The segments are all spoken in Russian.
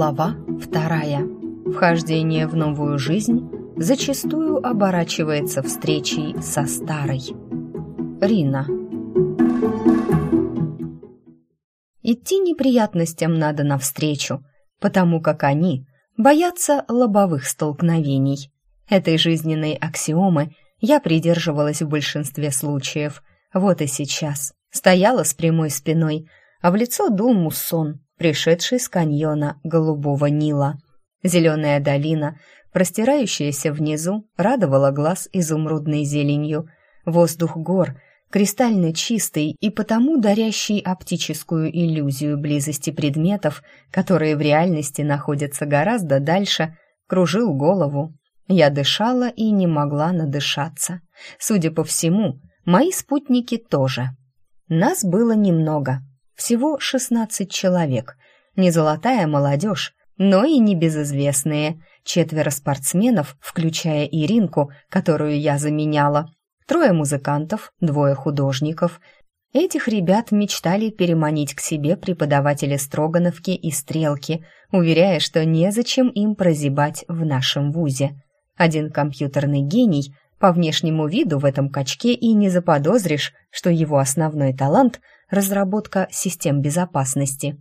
Глава вторая. Вхождение в новую жизнь зачастую оборачивается встречей со старой. Рина. Идти неприятностям надо навстречу, потому как они боятся лобовых столкновений. Этой жизненной аксиомы я придерживалась в большинстве случаев. Вот и сейчас. Стояла с прямой спиной, а в лицо дул муссон, пришедший с каньона Голубого Нила. Зеленая долина, простирающаяся внизу, радовала глаз изумрудной зеленью. Воздух гор, кристально чистый и потому дарящий оптическую иллюзию близости предметов, которые в реальности находятся гораздо дальше, кружил голову. Я дышала и не могла надышаться. Судя по всему, мои спутники тоже. Нас было немного, всего 16 человек. Не золотая молодежь, но и не безызвестные. Четверо спортсменов, включая Иринку, которую я заменяла. Трое музыкантов, двое художников. Этих ребят мечтали переманить к себе преподаватели Строгановки и Стрелки, уверяя, что незачем им прозябать в нашем вузе. Один компьютерный гений – по внешнему виду в этом качке и не заподозришь, что его основной талант разработка систем безопасности.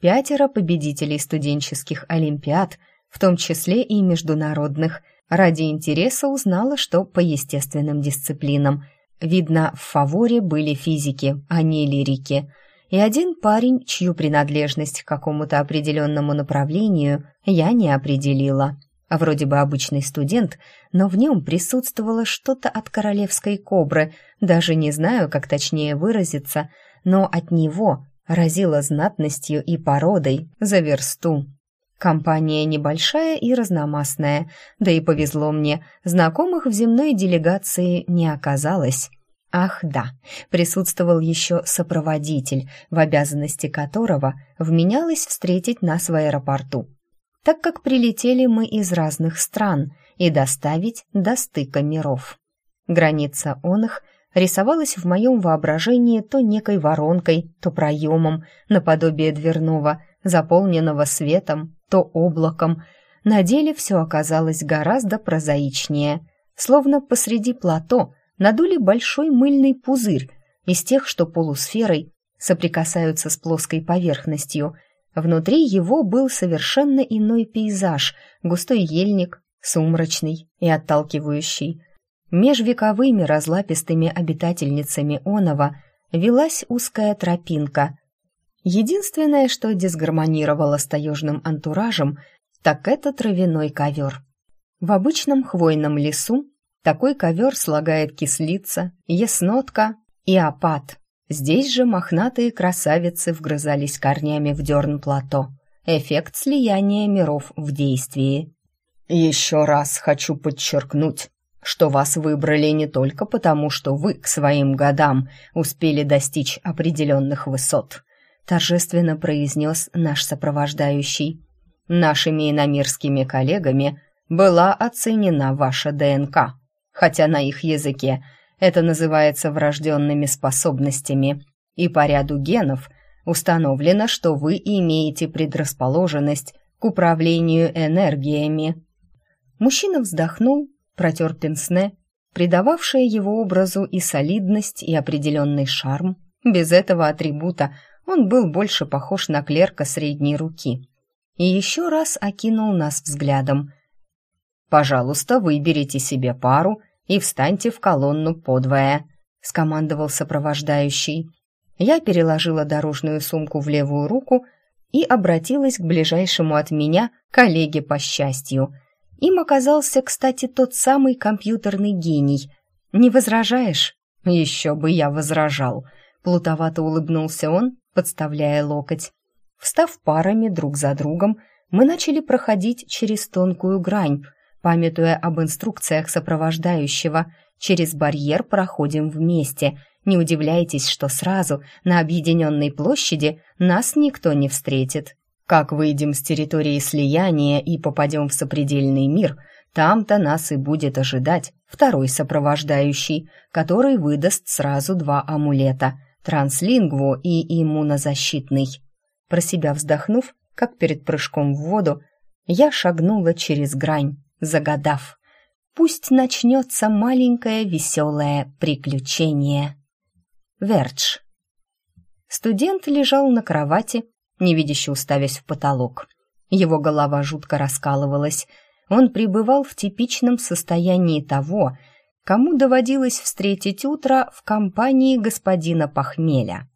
Пятеро победителей студенческих олимпиад, в том числе и международных, ради интереса узнала, что по естественным дисциплинам. Видно, в фаворе были физики, а не лирики. И один парень, чью принадлежность к какому-то определенному направлению я не определила. А вроде бы обычный студент, но в нем присутствовало что-то от королевской кобры, даже не знаю, как точнее выразиться – но от него разило знатностью и породой за версту. Компания небольшая и разномастная, да и повезло мне, знакомых в земной делегации не оказалось. Ах да, присутствовал еще сопроводитель, в обязанности которого вменялось встретить нас в аэропорту, так как прилетели мы из разных стран и доставить до стыка миров. Граница он их – рисовалась в моем воображении то некой воронкой, то проемом, наподобие дверного, заполненного светом, то облаком. На деле все оказалось гораздо прозаичнее. Словно посреди плато надули большой мыльный пузырь из тех, что полусферой соприкасаются с плоской поверхностью. Внутри его был совершенно иной пейзаж, густой ельник, сумрачный и отталкивающий. Межвековыми разлапистыми обитательницами Онова велась узкая тропинка. Единственное, что дисгармонировало с таежным антуражем, так это травяной ковер. В обычном хвойном лесу такой ковер слагает кислица, яснотка и опад. Здесь же мохнатые красавицы вгрызались корнями в дерн плато. Эффект слияния миров в действии. «Еще раз хочу подчеркнуть, что вас выбрали не только потому, что вы к своим годам успели достичь определенных высот», торжественно произнес наш сопровождающий. «Нашими иномирскими коллегами была оценена ваша ДНК, хотя на их языке это называется врожденными способностями, и по ряду генов установлено, что вы имеете предрасположенность к управлению энергиями». Мужчина вздохнул протер пенсне, придававшее его образу и солидность, и определенный шарм. Без этого атрибута он был больше похож на клерка средней руки. И еще раз окинул нас взглядом. «Пожалуйста, выберите себе пару и встаньте в колонну подвое», — скомандовал сопровождающий. Я переложила дорожную сумку в левую руку и обратилась к ближайшему от меня коллеге по счастью — им оказался, кстати, тот самый компьютерный гений. «Не возражаешь?» «Еще бы я возражал», — плутовато улыбнулся он, подставляя локоть. Встав парами друг за другом, мы начали проходить через тонкую грань, памятуя об инструкциях сопровождающего. Через барьер проходим вместе. Не удивляйтесь, что сразу на объединенной площади нас никто не встретит. Как выйдем с территории слияния и попадем в сопредельный мир, там-то нас и будет ожидать второй сопровождающий, который выдаст сразу два амулета – транслингву и иммунозащитный. Про себя вздохнув, как перед прыжком в воду, я шагнула через грань, загадав. Пусть начнется маленькое веселое приключение. Вердж. Студент лежал на кровати, невидяще уставясь в потолок. Его голова жутко раскалывалась. Он пребывал в типичном состоянии того, кому доводилось встретить утро в компании господина Похмеля.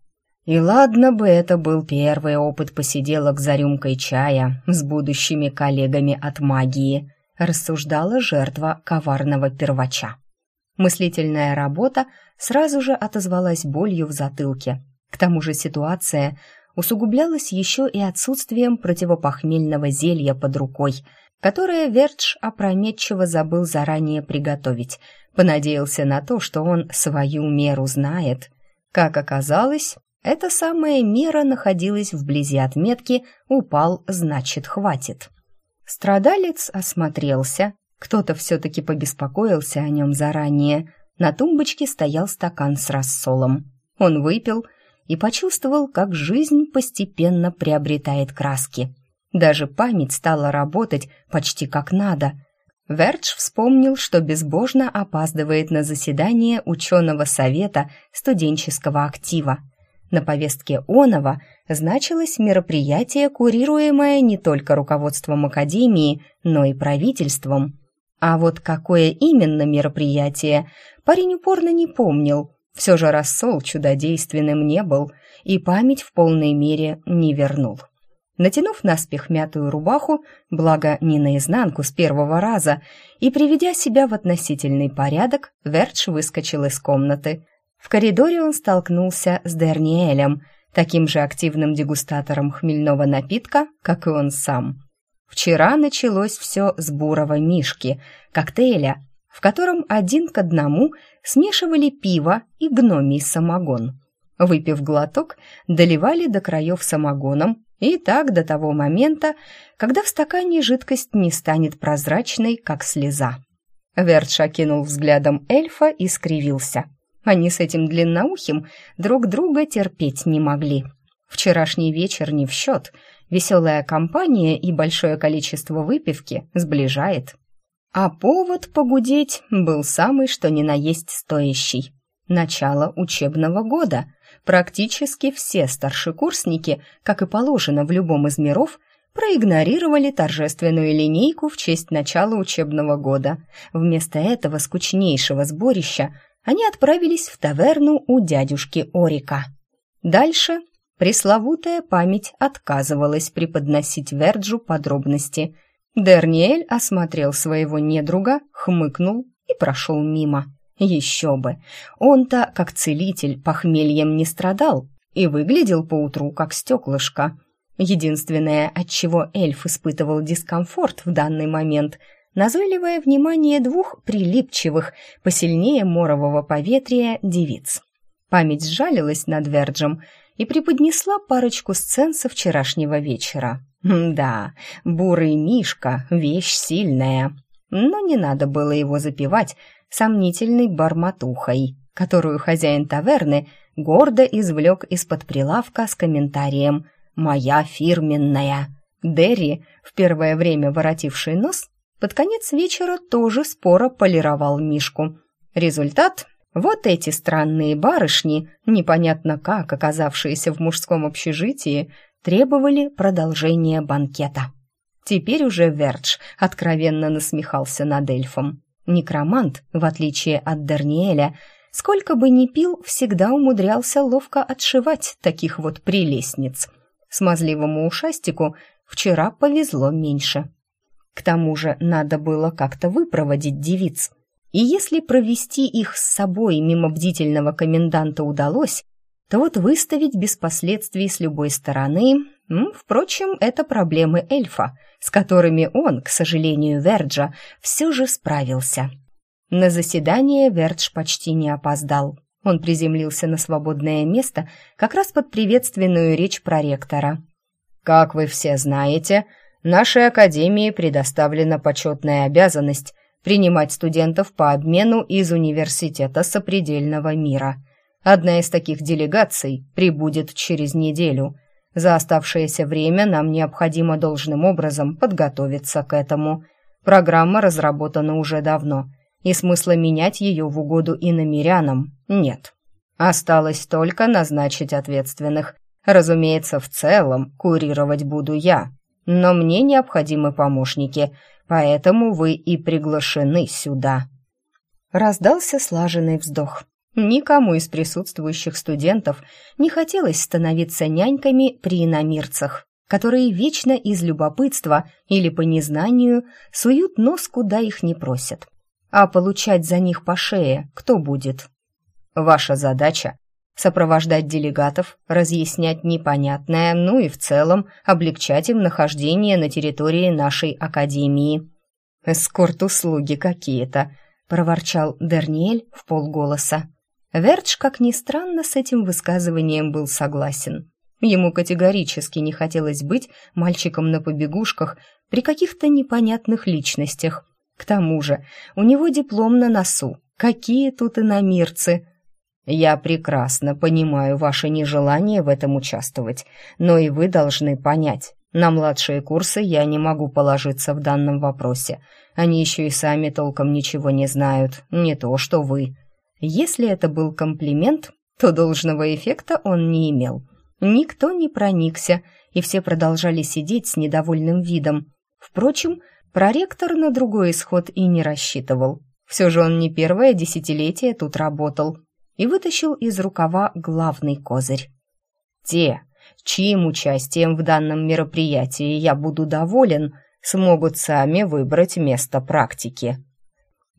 И ладно бы это был первый опыт посиделок за рюмкой чая с будущими коллегами от магии, рассуждала жертва коварного первача. Мыслительная работа сразу же отозвалась болью в затылке. К тому же ситуация усугублялась еще и отсутствием противопохмельного зелья под рукой, которое Вердж опрометчиво забыл заранее приготовить, понадеялся на то, что он свою меру знает. Как оказалось, эта самая мера находилась вблизи отметки «упал, значит, хватит». Страдалец осмотрелся, кто-то все-таки побеспокоился о нем заранее. На тумбочке стоял стакан с рассолом. Он выпил и почувствовал, как жизнь постепенно приобретает краски. Даже память стала работать почти как надо. Вердж вспомнил, что безбожно опаздывает на заседание ученого совета студенческого актива. На повестке Онова значилось мероприятие, курируемое не только руководством Академии, но и правительством. А вот какое именно мероприятие, парень упорно не помнил. Все же рассол чудодейственным не был и память в полной мере не вернул. Натянув наспех мятую рубаху, благо не наизнанку с первого раза, и приведя себя в относительный порядок, Вердж выскочил из комнаты. В коридоре он столкнулся с Дерниэлем, таким же активным дегустатором хмельного напитка, как и он сам. Вчера началось все с бурого мишки, коктейля, в котором один к одному смешивали пиво и гномий самогон. Выпив глоток, доливали до краев самогоном, и так до того момента, когда в стакане жидкость не станет прозрачной, как слеза. Вердж окинул взглядом эльфа и скривился. Они с этим длинноухим друг друга терпеть не могли. Вчерашний вечер не в счет. Веселая компания и большое количество выпивки сближает. А повод погудеть был самый что ни на есть стоящий. Начало учебного года. Практически все старшекурсники, как и положено в любом из миров, проигнорировали торжественную линейку в честь начала учебного года. Вместо этого скучнейшего сборища они отправились в таверну у дядюшки Орика. Дальше пресловутая память отказывалась преподносить Верджу подробности – Дерниэль осмотрел своего недруга, хмыкнул и прошел мимо. Еще бы! Он-то, как целитель, похмельем не страдал и выглядел поутру, как стеклышко. Единственное, от чего эльф испытывал дискомфорт в данный момент – назойливое внимание двух прилипчивых, посильнее морового поветрия девиц. Память сжалилась над Верджем и преподнесла парочку сцен со вчерашнего вечера. Да, бурый мишка — вещь сильная, но не надо было его запивать сомнительной барматухой, которую хозяин таверны гордо извлек из-под прилавка с комментарием «Моя фирменная». Дерри, в первое время воротивший нос, под конец вечера тоже споро полировал мишку. Результат — вот эти странные барышни, непонятно как оказавшиеся в мужском общежитии, требовали продолжения банкета. Теперь уже Вердж откровенно насмехался над эльфом. Некромант, в отличие от Дерниэля, сколько бы ни пил, всегда умудрялся ловко отшивать таких вот прелестниц. Смазливому ушастику вчера повезло меньше. К тому же надо было как-то выпроводить девиц. И если провести их с собой мимо бдительного коменданта удалось, то вот выставить без последствий с любой стороны... Впрочем, это проблемы эльфа, с которыми он, к сожалению, Верджа, все же справился. На заседание Вердж почти не опоздал. Он приземлился на свободное место как раз под приветственную речь проректора. «Как вы все знаете, нашей академии предоставлена почетная обязанность принимать студентов по обмену из университета сопредельного мира – Одна из таких делегаций прибудет через неделю. За оставшееся время нам необходимо должным образом подготовиться к этому. Программа разработана уже давно, и смысла менять ее в угоду иномерянам нет. Осталось только назначить ответственных. Разумеется, в целом курировать буду я, но мне необходимы помощники, поэтому вы и приглашены сюда». Раздался слаженный вздох. Никому из присутствующих студентов не хотелось становиться няньками при иномирцах, которые вечно из любопытства или по незнанию суют нос, куда их не просят. А получать за них по шее кто будет? Ваша задача — сопровождать делегатов, разъяснять непонятное, ну и в целом облегчать им нахождение на территории нашей академии. «Эскорт-услуги какие-то», — проворчал Дерниэль в полголоса. Вертш, как ни странно, с этим высказыванием был согласен. Ему категорически не хотелось быть мальчиком на побегушках при каких-то непонятных личностях. К тому же у него диплом на носу. Какие тут иномирцы! Я прекрасно понимаю ваше нежелание в этом участвовать, но и вы должны понять, на младшие курсы я не могу положиться в данном вопросе. Они еще и сами толком ничего не знают, не то что вы. Если это был комплимент, то должного эффекта он не имел. Никто не проникся, и все продолжали сидеть с недовольным видом. Впрочем, проректор на другой исход и не рассчитывал. Все же он не первое десятилетие тут работал. И вытащил из рукава главный козырь. Те, чьим участием в данном мероприятии я буду доволен, смогут сами выбрать место практики.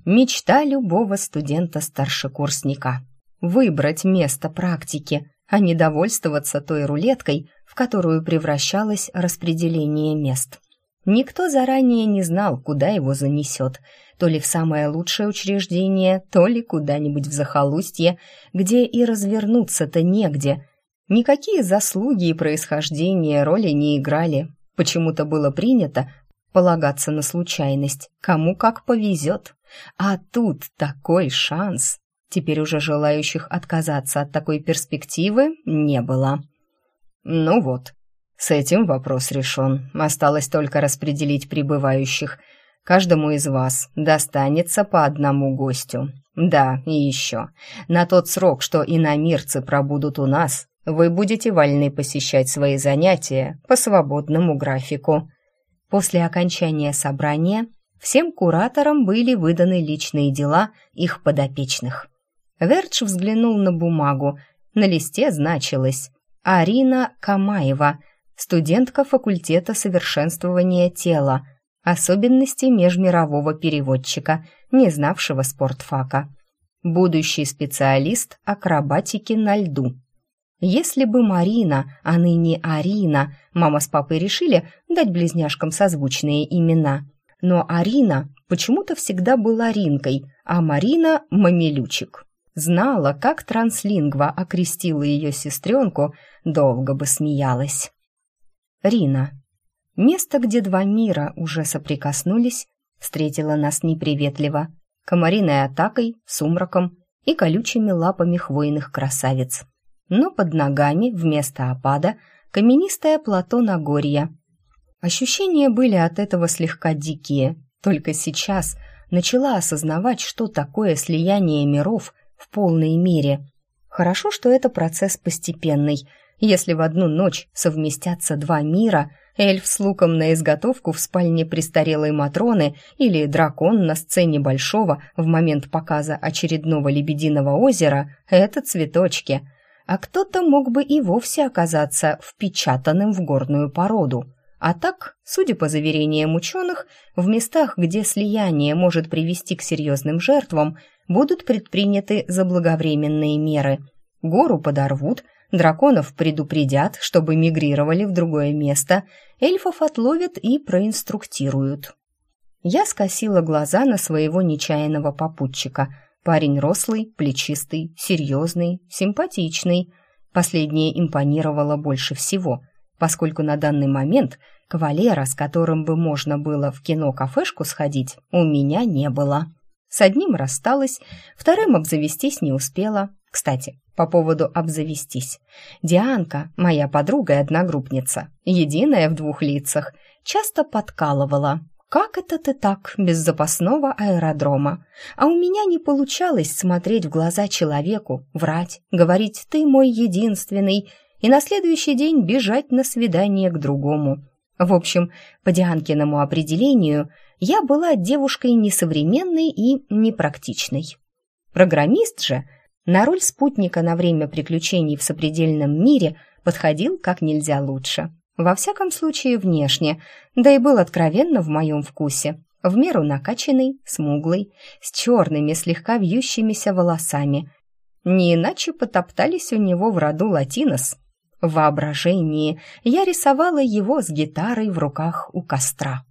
Мечта любого студента-старшекурсника — выбрать место практики, а не довольствоваться той рулеткой, в которую превращалось распределение мест. Никто заранее не знал, куда его занесет, то ли в самое лучшее учреждение, то ли куда-нибудь в захолустье, где и развернуться-то негде. Никакие заслуги и происхождение роли не играли. Почему-то было принято полагаться на случайность, кому как повезет. А тут такой шанс. Теперь уже желающих отказаться от такой перспективы не было. Ну вот, с этим вопрос решен. Осталось только распределить прибывающих. Каждому из вас достанется по одному гостю. Да, и еще. На тот срок, что иномирцы пробудут у нас, вы будете вольны посещать свои занятия по свободному графику. После окончания собрания всем кураторам были выданы личные дела их подопечных. Вердж взглянул на бумагу. На листе значилось «Арина Камаева, студентка факультета совершенствования тела, особенности межмирового переводчика, не знавшего спортфака, будущий специалист акробатики на льду». Если бы Марина, а ныне Арина, мама с папой решили дать близняшкам созвучные имена. Но Арина почему-то всегда была Ринкой, а Марина — Мамилючик. Знала, как транслингва окрестила ее сестренку, долго бы смеялась. Рина. Место, где два мира уже соприкоснулись, встретило нас неприветливо, комариной атакой, сумраком и колючими лапами хвойных красавиц но под ногами вместо опада каменистое плато Нагорья. Ощущения были от этого слегка дикие. Только сейчас начала осознавать, что такое слияние миров в полной мере. Хорошо, что это процесс постепенный. Если в одну ночь совместятся два мира, эльф с луком на изготовку в спальне престарелой Матроны или дракон на сцене Большого в момент показа очередного лебединого озера — это цветочки — а кто-то мог бы и вовсе оказаться впечатанным в горную породу. А так, судя по заверениям ученых, в местах, где слияние может привести к серьезным жертвам, будут предприняты заблаговременные меры. Гору подорвут, драконов предупредят, чтобы мигрировали в другое место, эльфов отловят и проинструктируют. Я скосила глаза на своего нечаянного попутчика – Парень рослый, плечистый, серьезный, симпатичный. Последнее импонировало больше всего, поскольку на данный момент кавалера, с которым бы можно было в кино-кафешку сходить, у меня не было. С одним рассталась, вторым обзавестись не успела, Кстати, по поводу обзавестись. Дианка, моя подруга и одногруппница, единая в двух лицах, часто подкалывала. «Как это ты так, без запасного аэродрома? А у меня не получалось смотреть в глаза человеку, врать, говорить «ты мой единственный», и на следующий день бежать на свидание к другому. В общем, по Дианкиному определению, я была девушкой несовременной и непрактичной. Программист же на роль спутника на время приключений в сопредельном мире подходил как нельзя лучше. Во всяком случае, внешне, да и был откровенно в моем вкусе. В меру накачанный, смуглый, с черными, слегка вьющимися волосами. Не иначе потоптались у него в роду латинос. В воображении я рисовала его с гитарой в руках у костра.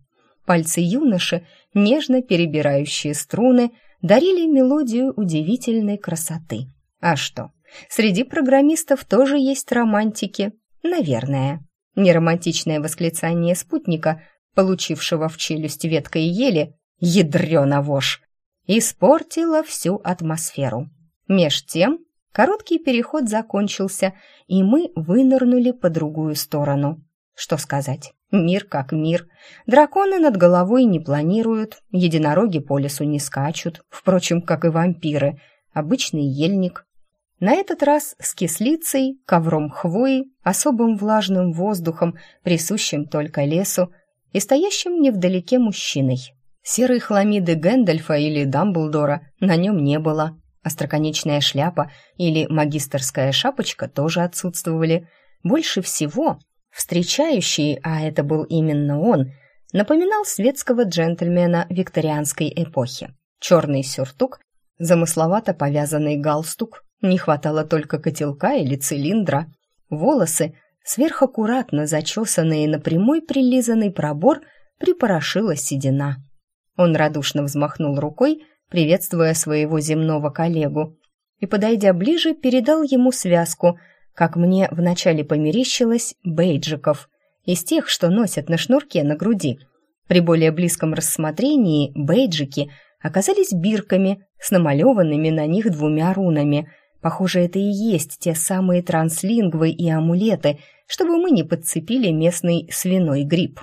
Пальцы юноши, нежно перебирающие струны, дарили мелодию удивительной красоты. А что, среди программистов тоже есть романтики? Наверное. Неромантичное восклицание спутника, получившего в челюсть веткой ели, ядрёна вошь, испортило всю атмосферу. Меж тем короткий переход закончился, и мы вынырнули по другую сторону. Что сказать? Мир как мир. Драконы над головой не планируют, единороги по лесу не скачут, впрочем, как и вампиры. Обычный ельник. На этот раз с кислицей, ковром хвои, особым влажным воздухом, присущим только лесу, и стоящим невдалеке мужчиной. Серой хламиды Гэндальфа или Дамблдора на нем не было. Остроконечная шляпа или магистерская шапочка тоже отсутствовали. Больше всего Встречающий, а это был именно он, напоминал светского джентльмена викторианской эпохи. Черный сюртук, замысловато повязанный галстук, не хватало только котелка или цилиндра, волосы, сверхаккуратно зачесанные на прямой прилизанный пробор, припорошила седина. Он радушно взмахнул рукой, приветствуя своего земного коллегу, и, подойдя ближе, передал ему связку — как мне вначале померещилось, бейджиков, из тех, что носят на шнурке на груди. При более близком рассмотрении бейджики оказались бирками с намалеванными на них двумя рунами. Похоже, это и есть те самые транслингвы и амулеты, чтобы мы не подцепили местный свиной грипп.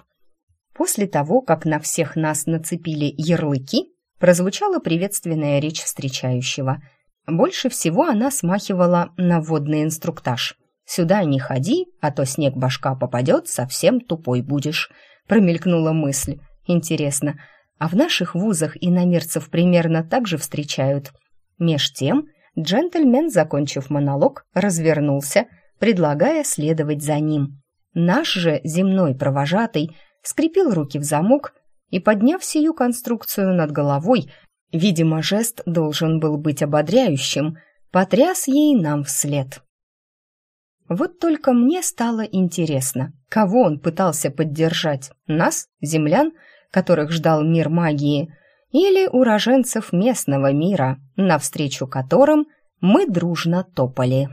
После того, как на всех нас нацепили ярлыки, прозвучала приветственная речь встречающего – больше всего она смахивала на водный инструктаж. «Сюда не ходи, а то снег башка попадет, совсем тупой будешь», — промелькнула мысль. «Интересно, а в наших вузах иномерцев примерно так же встречают?» Меж тем джентльмен, закончив монолог, развернулся, предлагая следовать за ним. Наш же земной провожатый скрепил руки в замок и, подняв сию конструкцию над головой, Видимо, жест должен был быть ободряющим, потряс ей нам вслед. Вот только мне стало интересно, кого он пытался поддержать, нас, землян, которых ждал мир магии, или уроженцев местного мира, навстречу которым мы дружно топали.